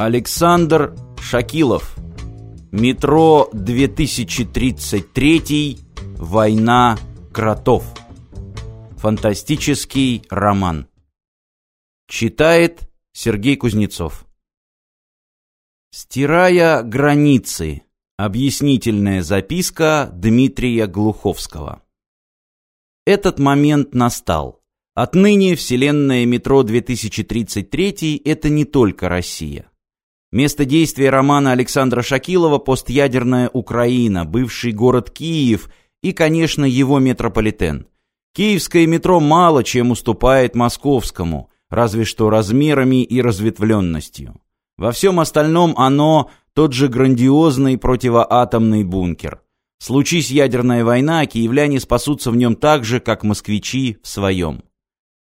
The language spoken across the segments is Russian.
Александр Шакилов. Метро 2033. Война кротов. Фантастический роман. Читает Сергей Кузнецов. Стирая границы. Объяснительная записка Дмитрия Глуховского. Этот момент настал. Отныне вселенная метро 2033 это не только Россия. Место действия романа Александра Шакилова постъядерная Украина, бывший город Киев и, конечно, его метрополитен. Киевское метро мало чем уступает московскому, разве что размерами и разветвленностью. Во всем остальном оно тот же грандиозный противоатомный бункер. Случись ядерная война, киевляне спасутся в нем так же, как москвичи в своем.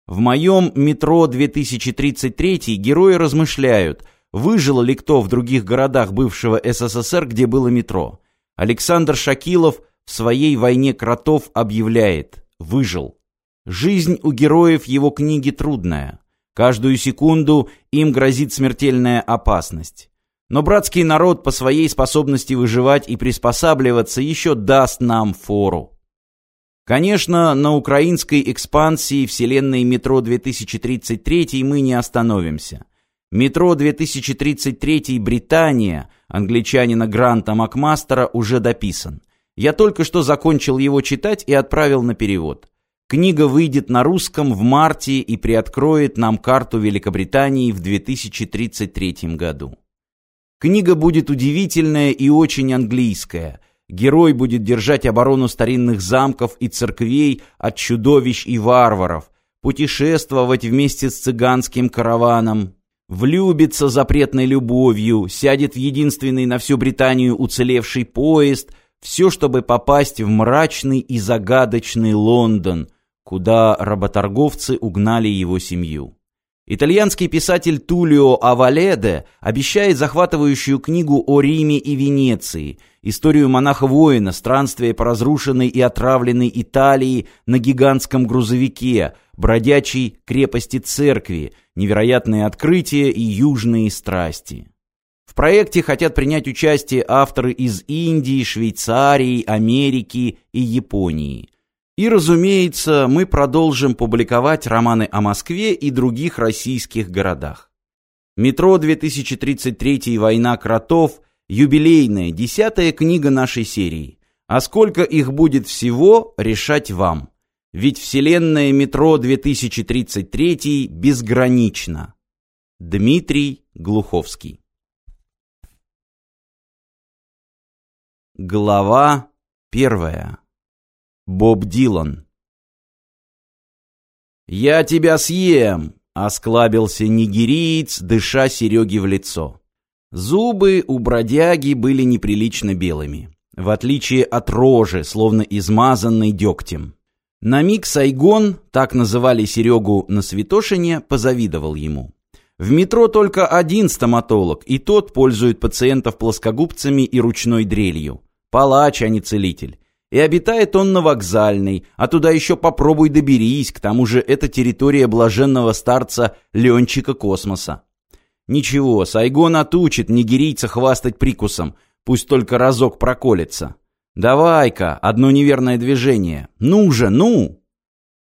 В моем метро 2033 герои размышляют, выжил ли кто в других городах бывшего СССР, где было метро. Александр Шакилов в своей «Войне кротов» объявляет «выжил». Жизнь у героев его книги трудная. Каждую секунду им грозит смертельная опасность. Но братский народ по своей способности выживать и приспосабливаться еще даст нам фору. Конечно, на украинской экспансии вселенной метро 2033 мы не остановимся. Метро 2033 Британия англичанина Гранта Макмастера уже дописан. Я только что закончил его читать и отправил на перевод. Книга выйдет на русском в марте и приоткроет нам карту Великобритании в 2033 году. Книга будет удивительная и очень английская. Герой будет держать оборону старинных замков и церквей от чудовищ и варваров, путешествовать вместе с цыганским караваном, влюбится запретной любовью, сядет в единственный на всю Британию уцелевший поезд, все, чтобы попасть в мрачный и загадочный Лондон, куда работорговцы угнали его семью. Итальянский писатель Тулио Аваледе обещает захватывающую книгу о Риме и Венеции, историю монаха-воина, странствия по разрушенной и отравленной Италии на гигантском грузовике, бродячей крепости церкви, невероятные открытия и южные страсти. В проекте хотят принять участие авторы из Индии, Швейцарии, Америки и Японии. И, разумеется, мы продолжим публиковать романы о Москве и других российских городах. «Метро 2033. Война кротов» – юбилейная, десятая книга нашей серии. А сколько их будет всего, решать вам. Ведь вселенная «Метро 2033» безгранична. Дмитрий Глуховский Глава первая Боб Дилан. «Я тебя съем!» — осклабился нигериец, дыша Сереге в лицо. Зубы у бродяги были неприлично белыми, в отличие от рожи, словно измазанной дегтем. На миг Сайгон, так называли Серегу на Святошине, позавидовал ему. В метро только один стоматолог, и тот пользует пациентов плоскогубцами и ручной дрелью. Палач, а не целитель. И обитает он на вокзальной, а туда еще попробуй доберись, к тому же это территория блаженного старца Ленчика Космоса. Ничего, Сайгон отучит нигерийца хвастать прикусом, пусть только разок проколется. Давай-ка, одно неверное движение. Ну же, ну!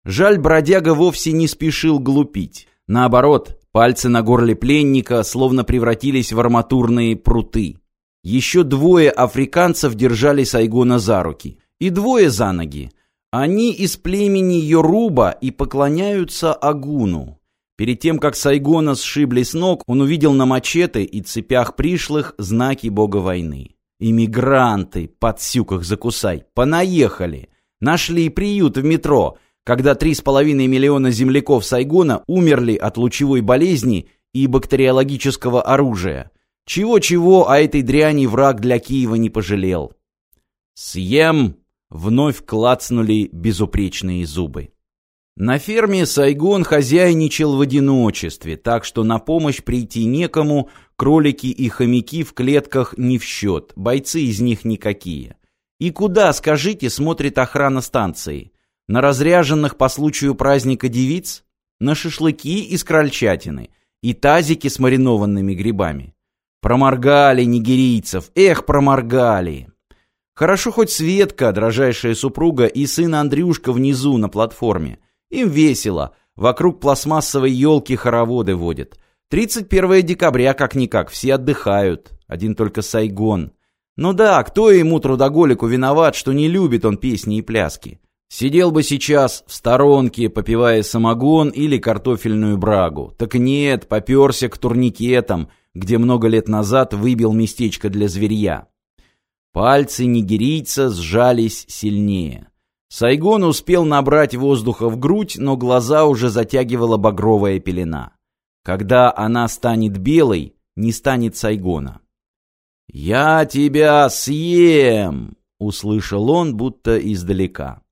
Жаль, бродяга вовсе не спешил глупить. Наоборот, пальцы на горле пленника словно превратились в арматурные пруты. Еще двое африканцев держали Сайгона за руки и двое за ноги. Они из племени Йоруба и поклоняются Агуну. Перед тем, как Сайгона сшибли с ног, он увидел на мачете и цепях пришлых знаки бога войны. Иммигранты, подсюках закусай, понаехали. Нашли приют в метро, когда три с половиной миллиона земляков Сайгона умерли от лучевой болезни и бактериологического оружия. Чего-чего, а этой дряни враг для Киева не пожалел. «Съем!» Вновь клацнули безупречные зубы. На ферме Сайгон хозяйничал в одиночестве, так что на помощь прийти некому, кролики и хомяки в клетках не в счет, бойцы из них никакие. И куда, скажите, смотрит охрана станции? На разряженных по случаю праздника девиц? На шашлыки из крольчатины и тазики с маринованными грибами? Проморгали нигерийцев, эх, проморгали. Хорошо хоть Светка, дрожайшая супруга, и сын Андрюшка внизу на платформе. Им весело, вокруг пластмассовой елки хороводы водят. 31 декабря как-никак, все отдыхают, один только Сайгон. Ну да, кто ему, трудоголику, виноват, что не любит он песни и пляски? Сидел бы сейчас в сторонке, попивая самогон или картофельную брагу. Так нет, поперся к турникетам, где много лет назад выбил местечко для зверья. Пальцы нигерийца сжались сильнее. Сайгон успел набрать воздуха в грудь, но глаза уже затягивала багровая пелена. Когда она станет белой, не станет Сайгона. «Я тебя съем!» — услышал он, будто издалека.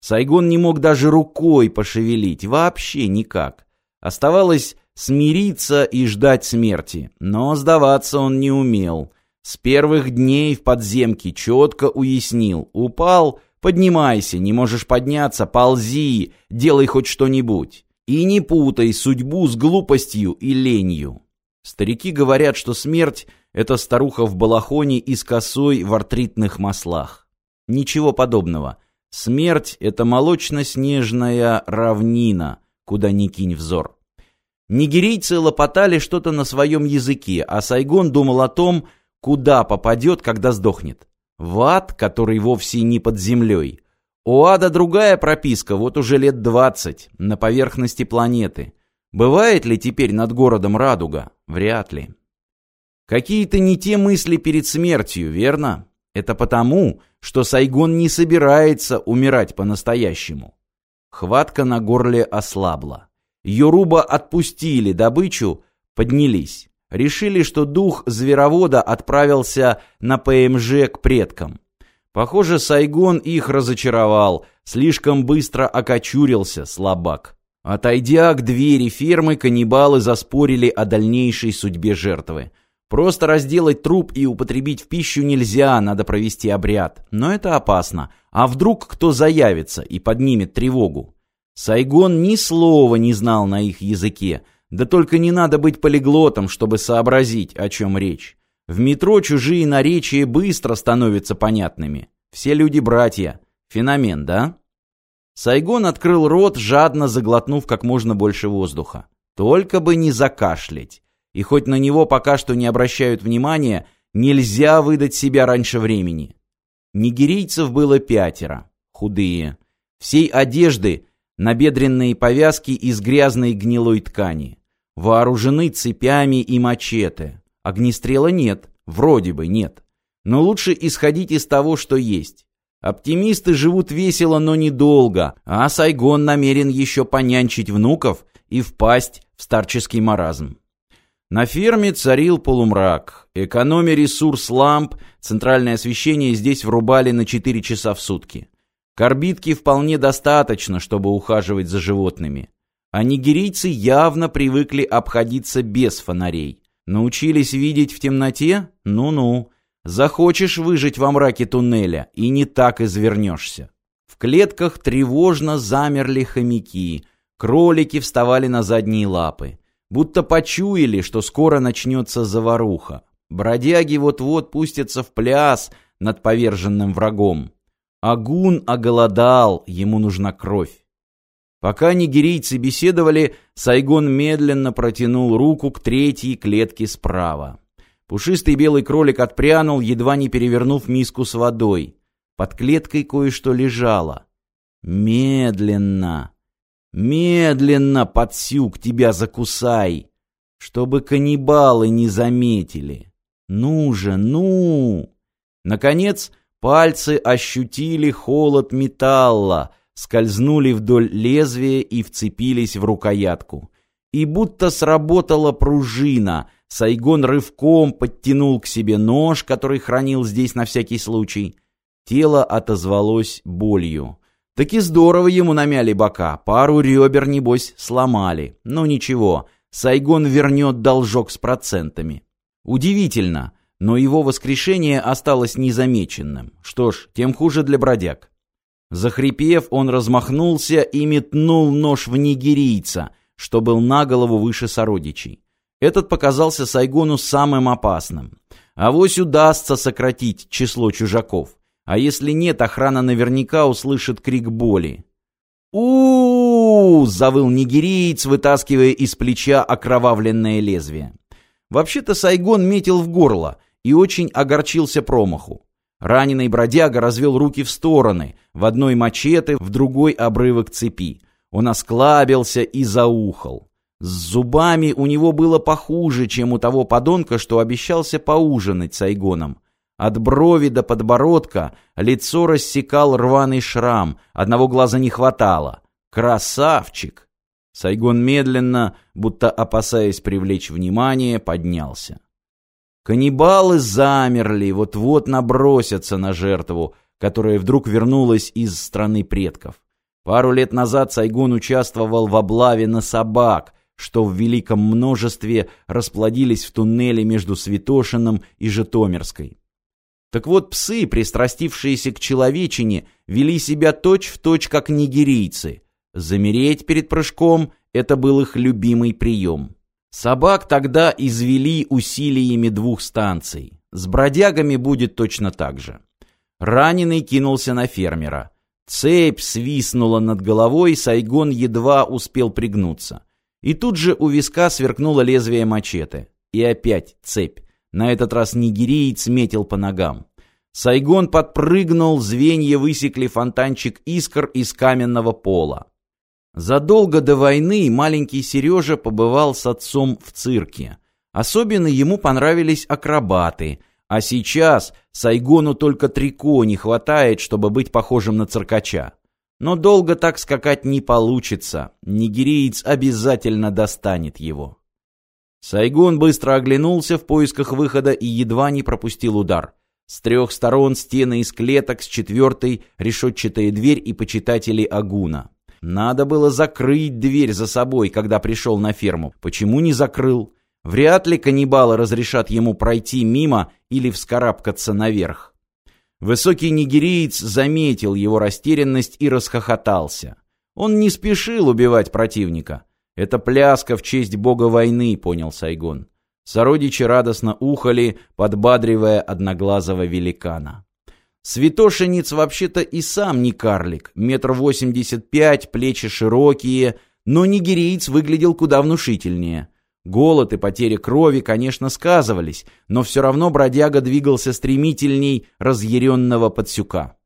Сайгон не мог даже рукой пошевелить, вообще никак. Оставалось смириться и ждать смерти, но сдаваться он не умел. С первых дней в подземке четко уяснил. Упал — поднимайся, не можешь подняться — ползи, делай хоть что-нибудь. И не путай судьбу с глупостью и ленью. Старики говорят, что смерть — это старуха в балахоне и с косой в артритных маслах. Ничего подобного — Смерть — это молочно-снежная равнина, куда ни кинь взор. Нигерийцы лопотали что-то на своем языке, а Сайгон думал о том, куда попадет, когда сдохнет. В ад, который вовсе не под землей. У ада другая прописка, вот уже лет двадцать, на поверхности планеты. Бывает ли теперь над городом радуга? Вряд ли. Какие-то не те мысли перед смертью, верно? Это потому, что Сайгон не собирается умирать по-настоящему. Хватка на горле ослабла. Йоруба отпустили добычу, поднялись. Решили, что дух зверовода отправился на ПМЖ к предкам. Похоже, Сайгон их разочаровал, слишком быстро окочурился, слабак. Отойдя к двери фермы, каннибалы заспорили о дальнейшей судьбе жертвы. Просто разделать труп и употребить в пищу нельзя, надо провести обряд. Но это опасно. А вдруг кто заявится и поднимет тревогу? Сайгон ни слова не знал на их языке. Да только не надо быть полиглотом, чтобы сообразить, о чем речь. В метро чужие наречия быстро становятся понятными. Все люди братья. Феномен, да? Сайгон открыл рот, жадно заглотнув как можно больше воздуха. Только бы не закашлять и хоть на него пока что не обращают внимания, нельзя выдать себя раньше времени. Нигерийцев было пятеро, худые. Всей одежды набедренные повязки из грязной гнилой ткани. Вооружены цепями и мачете. Огнестрела нет, вроде бы нет. Но лучше исходить из того, что есть. Оптимисты живут весело, но недолго, а Сайгон намерен еще понянчить внуков и впасть в старческий маразм. На ферме царил полумрак. Экономя ресурс ламп, центральное освещение здесь врубали на 4 часа в сутки. Корбитки вполне достаточно, чтобы ухаживать за животными. А нигерийцы явно привыкли обходиться без фонарей. Научились видеть в темноте? Ну-ну. Захочешь выжить во мраке туннеля, и не так извернешься. В клетках тревожно замерли хомяки. Кролики вставали на задние лапы будто почуяли, что скоро начнется заваруха. Бродяги вот-вот пустятся в пляс над поверженным врагом. Агун оголодал, ему нужна кровь. Пока нигерийцы беседовали, Сайгон медленно протянул руку к третьей клетке справа. Пушистый белый кролик отпрянул, едва не перевернув миску с водой. Под клеткой кое-что лежало. Медленно, Медленно, подсюк, тебя закусай, чтобы каннибалы не заметили. Ну же, ну! Наконец, пальцы ощутили холод металла, скользнули вдоль лезвия и вцепились в рукоятку. И будто сработала пружина, Сайгон рывком подтянул к себе нож, который хранил здесь на всякий случай. Тело отозвалось болью. Таки здорово ему намяли бока, пару ребер, небось, сломали. Но ничего, Сайгон вернет должок с процентами. Удивительно, но его воскрешение осталось незамеченным. Что ж, тем хуже для бродяг. Захрипев, он размахнулся и метнул нож в нигерийца, что был на голову выше сородичей. Этот показался Сайгону самым опасным. Авось удастся сократить число чужаков. А если нет, охрана наверняка услышит крик боли. у, завыл нигериец, вытаскивая из плеча окровавленное лезвие. Вообще-то Сайгон метил в горло и очень огорчился промаху. Раненый бродяга развел руки в стороны, в одной мачете, в другой обрывок цепи. Он осклабился и заухал. С зубами у него было похуже, чем у того подонка, что обещался поужинать с Айгоном. От брови до подбородка лицо рассекал рваный шрам, одного глаза не хватало. Красавчик! Сайгон медленно, будто опасаясь привлечь внимание, поднялся. Каннибалы замерли, вот-вот набросятся на жертву, которая вдруг вернулась из страны предков. Пару лет назад Сайгон участвовал в облаве на собак, что в великом множестве расплодились в туннеле между Святошиным и Житомирской. Так вот, псы, пристрастившиеся к человечине, вели себя точь-в-точь, точь, как нигерийцы — Замереть перед прыжком — это был их любимый прием. Собак тогда извели усилиями двух станций. С бродягами будет точно так же. Раненый кинулся на фермера. Цепь свистнула над головой, Сайгон едва успел пригнуться. И тут же у виска сверкнуло лезвие мачете. И опять цепь. На этот раз нигериец метил по ногам. Сайгон подпрыгнул, звенья высекли фонтанчик искр из каменного пола. Задолго до войны маленький Сережа побывал с отцом в цирке. Особенно ему понравились акробаты, а сейчас Сайгону только трико не хватает, чтобы быть похожим на циркача. Но долго так скакать не получится, нигериец обязательно достанет его. Сайгон быстро оглянулся в поисках выхода и едва не пропустил удар. С трех сторон стены из клеток, с четвертой решетчатая дверь и почитатели Агуна. Надо было закрыть дверь за собой, когда пришел на ферму. Почему не закрыл? Вряд ли каннибалы разрешат ему пройти мимо или вскарабкаться наверх. Высокий нигериец заметил его растерянность и расхохотался. Он не спешил убивать противника. Это пляска в честь бога войны, понял Сайгон. Сородичи радостно ухали, подбадривая одноглазого великана. Святошинец вообще-то и сам не карлик, метр восемьдесят пять, плечи широкие, но нигериец выглядел куда внушительнее. Голод и потеря крови, конечно, сказывались, но все равно бродяга двигался стремительней разъяренного подсюка.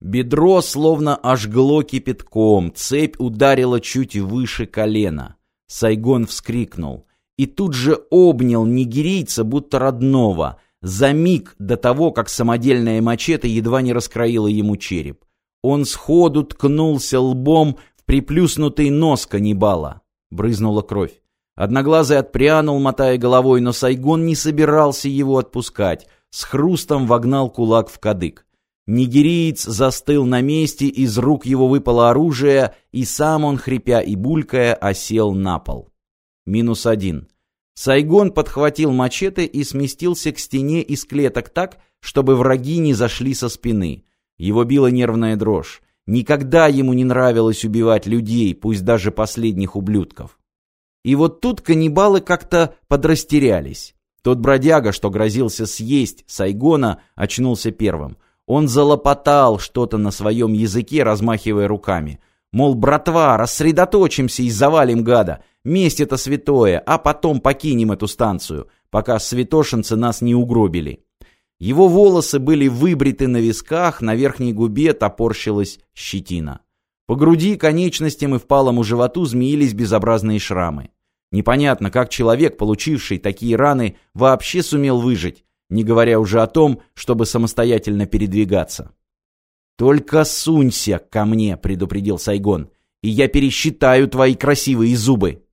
Бедро словно ожгло кипятком, цепь ударила чуть выше колена. Сайгон вскрикнул и тут же обнял нигерийца, будто родного — за миг до того, как самодельная мачете едва не раскроила ему череп. Он сходу ткнулся лбом в приплюснутый нос каннибала. Брызнула кровь. Одноглазый отпрянул, мотая головой, но Сайгон не собирался его отпускать. С хрустом вогнал кулак в кадык. Нигериец застыл на месте, из рук его выпало оружие, и сам он, хрипя и булькая, осел на пол. Минус один. Сайгон подхватил мачете и сместился к стене из клеток так, чтобы враги не зашли со спины. Его била нервная дрожь. Никогда ему не нравилось убивать людей, пусть даже последних ублюдков. И вот тут каннибалы как-то подрастерялись. Тот бродяга, что грозился съесть Сайгона, очнулся первым. Он залопотал что-то на своем языке, размахивая руками. Мол, братва, рассредоточимся и завалим гада. Месть это святое, а потом покинем эту станцию, пока святошинцы нас не угробили. Его волосы были выбриты на висках, на верхней губе топорщилась щетина. По груди, конечностям и впалому животу змеились безобразные шрамы. Непонятно, как человек, получивший такие раны, вообще сумел выжить, не говоря уже о том, чтобы самостоятельно передвигаться. «Только сунься ко мне», — предупредил Сайгон, — «и я пересчитаю твои красивые зубы».